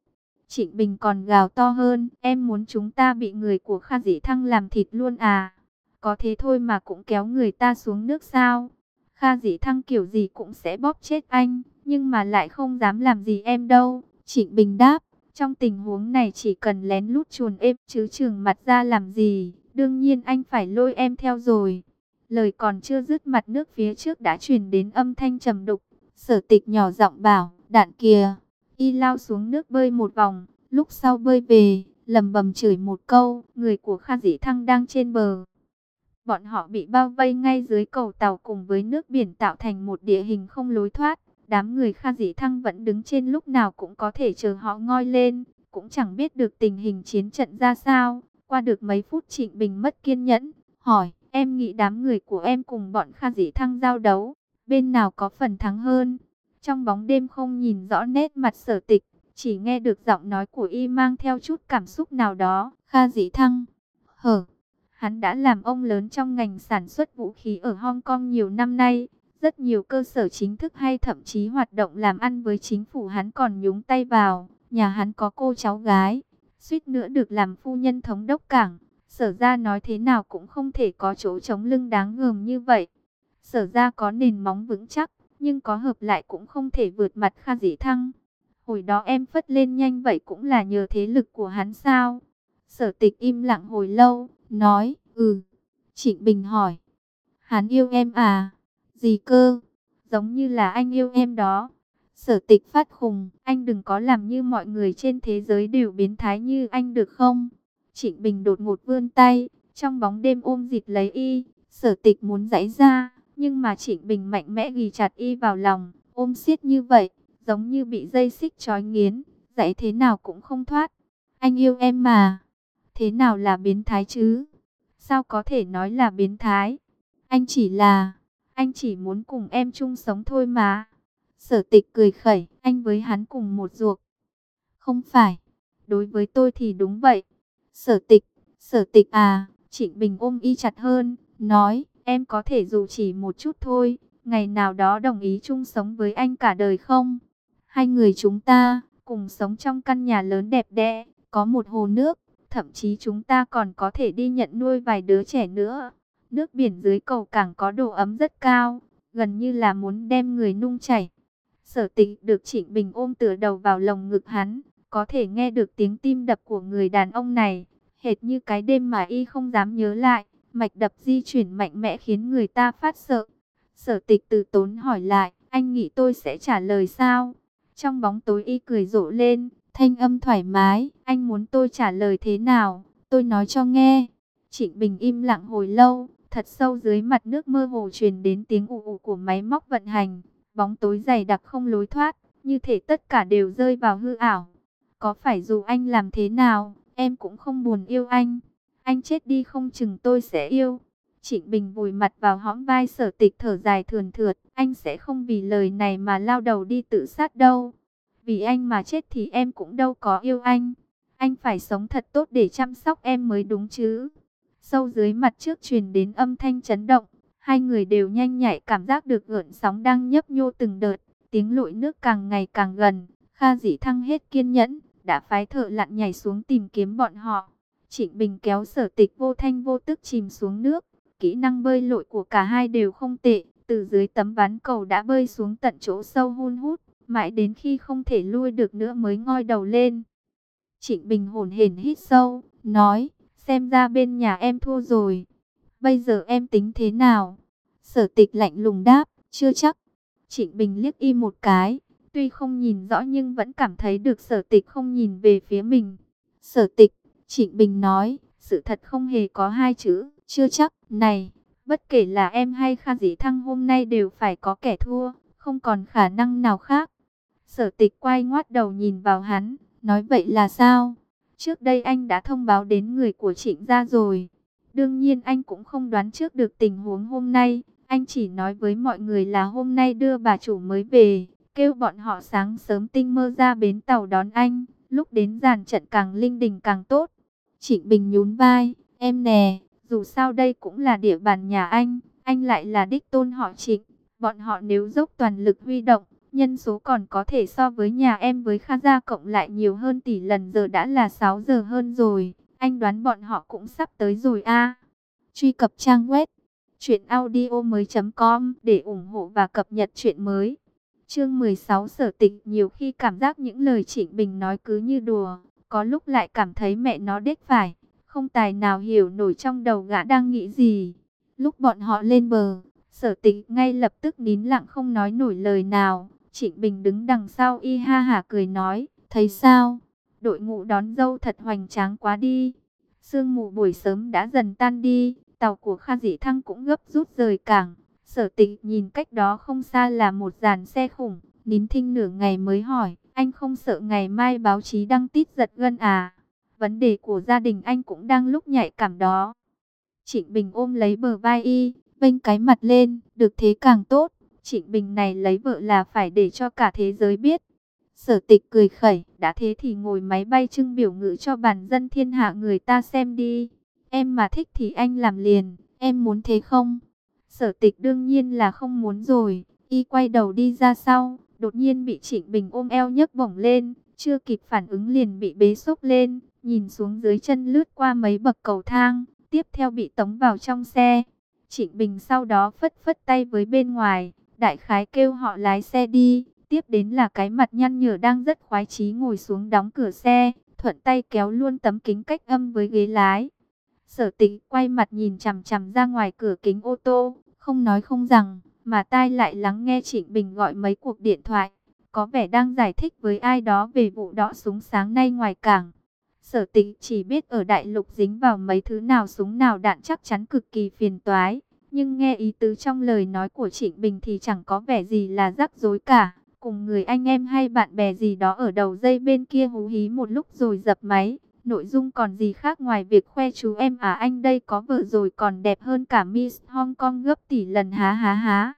Trịnh Bình còn gào to hơn, em muốn chúng ta bị người của Kha Dĩ Thăng làm thịt luôn à? Có thế thôi mà cũng kéo người ta xuống nước sao? Kha Dĩ Thăng kiểu gì cũng sẽ bóp chết anh, nhưng mà lại không dám làm gì em đâu. Trịnh Bình đáp, trong tình huống này chỉ cần lén lút chuồn êm chứ trường mặt ra làm gì, đương nhiên anh phải lôi em theo rồi. Lời còn chưa dứt mặt nước phía trước đã truyền đến âm thanh trầm đục, sở tịch nhỏ giọng bảo, đạn kìa. Y lao xuống nước bơi một vòng, lúc sau bơi về, lầm bầm chửi một câu, người của Kha Dĩ Thăng đang trên bờ. Bọn họ bị bao vây ngay dưới cầu tàu cùng với nước biển tạo thành một địa hình không lối thoát. Đám người Kha Dĩ Thăng vẫn đứng trên lúc nào cũng có thể chờ họ ngoi lên, cũng chẳng biết được tình hình chiến trận ra sao. Qua được mấy phút Trịnh Bình mất kiên nhẫn, hỏi, em nghĩ đám người của em cùng bọn Kha Dĩ Thăng giao đấu, bên nào có phần thắng hơn? Trong bóng đêm không nhìn rõ nét mặt sở tịch, chỉ nghe được giọng nói của y mang theo chút cảm xúc nào đó. Kha dĩ thăng, hở, hắn đã làm ông lớn trong ngành sản xuất vũ khí ở Hong Kong nhiều năm nay. Rất nhiều cơ sở chính thức hay thậm chí hoạt động làm ăn với chính phủ hắn còn nhúng tay vào. Nhà hắn có cô cháu gái, suýt nữa được làm phu nhân thống đốc cảng. Sở ra nói thế nào cũng không thể có chỗ chống lưng đáng gờm như vậy. Sở ra có nền móng vững chắc, nhưng có hợp lại cũng không thể vượt mặt Kha Dĩ Thăng. Hồi đó em phất lên nhanh vậy cũng là nhờ thế lực của hắn sao? Sở tịch im lặng hồi lâu, nói, ừ. Trịnh Bình hỏi, hắn yêu em à? Gì cơ? Giống như là anh yêu em đó. Sở tịch phát khùng, anh đừng có làm như mọi người trên thế giới đều biến thái như anh được không? Trịnh Bình đột ngột vươn tay, trong bóng đêm ôm dịt lấy y, sở tịch muốn giãy ra, nhưng mà Trịnh Bình mạnh mẽ ghi chặt y vào lòng, ôm siết như vậy, giống như bị dây xích trói nghiến, dạy thế nào cũng không thoát. Anh yêu em mà, thế nào là biến thái chứ? Sao có thể nói là biến thái? Anh chỉ là, anh chỉ muốn cùng em chung sống thôi mà. Sở tịch cười khẩy, anh với hắn cùng một ruột. Không phải, đối với tôi thì đúng vậy. Sở tịch, sở tịch à, Trịnh Bình ôm y chặt hơn, nói, em có thể dù chỉ một chút thôi, ngày nào đó đồng ý chung sống với anh cả đời không? Hai người chúng ta cùng sống trong căn nhà lớn đẹp đẽ, có một hồ nước, thậm chí chúng ta còn có thể đi nhận nuôi vài đứa trẻ nữa. Nước biển dưới cầu cảng có độ ấm rất cao, gần như là muốn đem người nung chảy. Sở tịch được Trịnh Bình ôm tựa đầu vào lồng ngực hắn, có thể nghe được tiếng tim đập của người đàn ông này, hệt như cái đêm mà y không dám nhớ lại, mạch đập di chuyển mạnh mẽ khiến người ta phát sợ. Sở tịch từ tốn hỏi lại, anh nghĩ tôi sẽ trả lời sao? Trong bóng tối y cười rộ lên, thanh âm thoải mái, anh muốn tôi trả lời thế nào, tôi nói cho nghe. Trịnh Bình im lặng hồi lâu, thật sâu dưới mặt nước mơ hồ truyền đến tiếng ù ù của máy móc vận hành. Bóng tối dày đặc không lối thoát, như thể tất cả đều rơi vào hư ảo. Có phải dù anh làm thế nào, em cũng không buồn yêu anh. Anh chết đi không chừng tôi sẽ yêu. Trịnh Bình vùi mặt vào hõm vai sở tịch thở dài thườn thượt. Anh sẽ không vì lời này mà lao đầu đi tự sát đâu. Vì anh mà chết thì em cũng đâu có yêu anh. Anh phải sống thật tốt để chăm sóc em mới đúng chứ. Sâu dưới mặt trước truyền đến âm thanh chấn động. Hai người đều nhanh nhạy cảm giác được gợn sóng đang nhấp nhô từng đợt. Tiếng lội nước càng ngày càng gần. Kha dĩ thăng hết kiên nhẫn. Đã phái thợ lặn nhảy xuống tìm kiếm bọn họ. Trịnh Bình kéo sở tịch vô thanh vô tức chìm xuống nước. Kỹ năng bơi lội của cả hai đều không tệ, từ dưới tấm ván cầu đã bơi xuống tận chỗ sâu hun hút, mãi đến khi không thể lui được nữa mới ngoi đầu lên. Trịnh Bình hồn hển hít sâu, nói, xem ra bên nhà em thua rồi. Bây giờ em tính thế nào? Sở tịch lạnh lùng đáp, chưa chắc. Trịnh Bình liếc y một cái, tuy không nhìn rõ nhưng vẫn cảm thấy được sở tịch không nhìn về phía mình. Sở tịch, Trịnh Bình nói, sự thật không hề có hai chữ, chưa chắc, này, Bất kể là em hay Kha Dĩ Thăng hôm nay đều phải có kẻ thua, không còn khả năng nào khác. Sở tịch quay ngoắt đầu nhìn vào hắn, nói vậy là sao? Trước đây anh đã thông báo đến người của trịnh gia rồi. Đương nhiên anh cũng không đoán trước được tình huống hôm nay. Anh chỉ nói với mọi người là hôm nay đưa bà chủ mới về, kêu bọn họ sáng sớm tinh mơ ra bến tàu đón anh. Lúc đến giàn trận càng linh đình càng tốt. Trịnh Bình nhún vai, em nè, dù sao đây cũng là địa bàn nhà anh, anh lại là đích tôn họ trịnh. Bọn họ nếu dốc toàn lực huy động, nhân số còn có thể so với nhà em với Kha Gia cộng lại nhiều hơn tỷ lần giờ đã là 6 giờ hơn rồi. Anh đoán bọn họ cũng sắp tới rồi a. Truy cập trang web truyệnaudiomoi.com để ủng hộ và cập nhật truyện mới. Chương 16 Sở Tịch nhiều khi cảm giác những lời Trịnh Bình nói cứ như đùa, có lúc lại cảm thấy mẹ nó đếch phải, không tài nào hiểu nổi trong đầu gã đang nghĩ gì. Lúc bọn họ lên bờ, Sở Tịch ngay lập tức nín lặng không nói nổi lời nào. Trịnh Bình đứng đằng sau y ha hả cười nói, thấy sao? Đội ngũ đón dâu thật hoành tráng quá đi. Sương mù buổi sớm đã dần tan đi, tàu của Kha Dĩ Thăng cũng gấp rút rời cảng. Sở tịch nhìn cách đó không xa là một dàn xe khủng, nín thinh nửa ngày mới hỏi, anh không sợ ngày mai báo chí đăng tít giật gân à? Vấn đề của gia đình anh cũng đang lúc nhạy cảm đó. Trịnh Bình ôm lấy bờ vai y, vênh cái mặt lên, được thế càng tốt. Trịnh Bình này lấy vợ là phải để cho cả thế giới biết. Sở tịch cười khẩy, đã thế thì ngồi máy bay trưng biểu ngữ cho bản dân thiên hạ người ta xem đi. Em mà thích thì anh làm liền, em muốn thế không? Sở tịch đương nhiên là không muốn rồi, y quay đầu đi ra sau, đột nhiên bị Trịnh Bình ôm eo nhấc bổng lên, chưa kịp phản ứng liền bị bế sốc lên, nhìn xuống dưới chân lướt qua mấy bậc cầu thang, tiếp theo bị tống vào trong xe. Trịnh Bình sau đó phất phất tay với bên ngoài, đại khái kêu họ lái xe đi. Tiếp đến là cái mặt nhăn nhở đang rất khoái chí ngồi xuống đóng cửa xe, thuận tay kéo luôn tấm kính cách âm với ghế lái. Sở tịch quay mặt nhìn chằm chằm ra ngoài cửa kính ô tô, không nói không rằng, mà tai lại lắng nghe Trịnh Bình gọi mấy cuộc điện thoại. Có vẻ đang giải thích với ai đó về vụ đọ súng sáng nay ngoài cảng. Sở tịch chỉ biết ở đại lục dính vào mấy thứ nào súng nào đạn chắc chắn cực kỳ phiền toái. Nhưng nghe ý tứ trong lời nói của Trịnh Bình thì chẳng có vẻ gì là rắc rối cả. Cùng người anh em hay bạn bè gì đó ở đầu dây bên kia hú hí một lúc rồi dập máy. Nội dung còn gì khác ngoài việc khoe chú em à anh đây có vợ rồi còn đẹp hơn cả Miss Hong Kong gấp tỷ lần, há há há.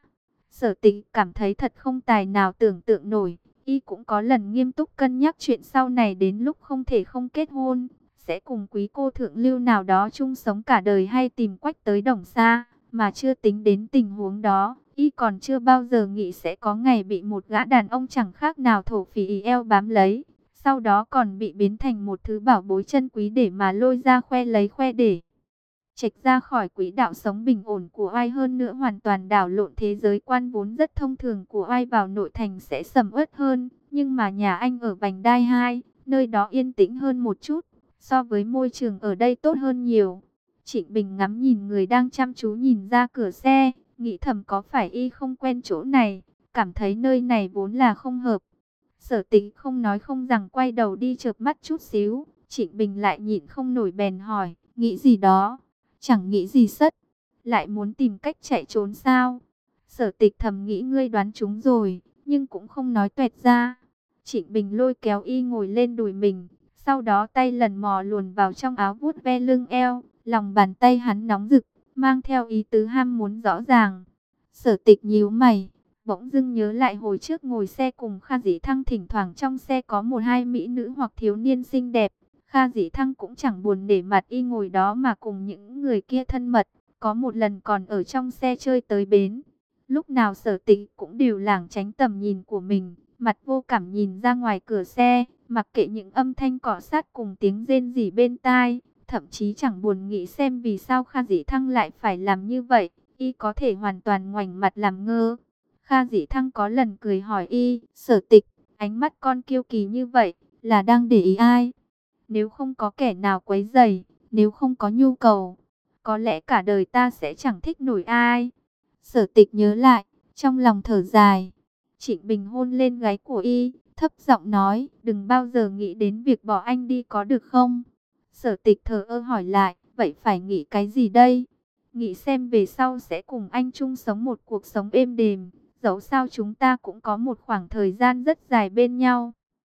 Sở tịch cảm thấy thật không tài nào tưởng tượng nổi. Y cũng có lần nghiêm túc cân nhắc chuyện sau này đến lúc không thể không kết hôn. Sẽ cùng quý cô thượng lưu nào đó chung sống cả đời hay tìm quách tới đồng xa. Mà chưa tính đến tình huống đó. Y còn chưa bao giờ nghĩ sẽ có ngày bị một gã đàn ông chẳng khác nào thổ phỉ eo bám lấy. Sau đó còn bị biến thành một thứ bảo bối chân quý để mà lôi ra khoe lấy khoe để. Trạch ra khỏi quỹ đạo sống bình ổn của ai hơn nữa hoàn toàn đảo lộn thế giới quan vốn rất thông thường của ai vào nội thành sẽ sầm uất hơn. Nhưng mà nhà anh ở Bành đai 2, nơi đó yên tĩnh hơn một chút, so với môi trường ở đây tốt hơn nhiều. Trịnh Bình ngắm nhìn người đang chăm chú nhìn ra cửa xe, nghĩ thầm có phải y không quen chỗ này, cảm thấy nơi này vốn là không hợp. Sở tính không nói không rằng quay đầu đi chợp mắt chút xíu, Trịnh Bình lại nhịn không nổi bèn hỏi, nghĩ gì đó, chẳng nghĩ gì sất, lại muốn tìm cách chạy trốn sao? Sở tịch thầm nghĩ ngươi đoán chúng rồi, nhưng cũng không nói tuẹt ra. Trịnh Bình lôi kéo y ngồi lên đùi mình, sau đó tay lần mò luồn vào trong áo vuốt ve lưng eo, lòng bàn tay hắn nóng rực, mang theo ý tứ ham muốn rõ ràng. Sở tịch nhíu mày, bỗng dưng nhớ lại hồi trước ngồi xe cùng Kha Dĩ Thăng thỉnh thoảng trong xe có một hai mỹ nữ hoặc thiếu niên xinh đẹp. Kha Dĩ Thăng cũng chẳng buồn để mặt y ngồi đó mà cùng những người kia thân mật. Có một lần còn ở trong xe chơi tới bến. Lúc nào sở tịch cũng đều lảng tránh tầm nhìn của mình, mặt vô cảm nhìn ra ngoài cửa xe, mặc kệ những âm thanh cọ sát cùng tiếng rên rỉ bên tai, thậm chí chẳng buồn nghĩ xem vì sao Kha Dĩ Thăng lại phải làm như vậy, y có thể hoàn toàn ngoảnh mặt làm ngơ. Kha Dĩ Thăng có lần cười hỏi y, sở tịch, ánh mắt con kiêu kỳ như vậy, là đang để ý ai? Nếu không có kẻ nào quấy rầy, nếu không có nhu cầu, có lẽ cả đời ta sẽ chẳng thích nổi ai. Sở tịch nhớ lại, trong lòng thở dài. Trịnh Bình hôn lên gáy của y, thấp giọng nói, đừng bao giờ nghĩ đến việc bỏ anh đi có được không? Sở tịch thở ơ hỏi lại, vậy phải nghĩ cái gì đây? nghĩ xem về sau sẽ cùng anh chung sống một cuộc sống êm đềm. Dẫu sao chúng ta cũng có một khoảng thời gian rất dài bên nhau.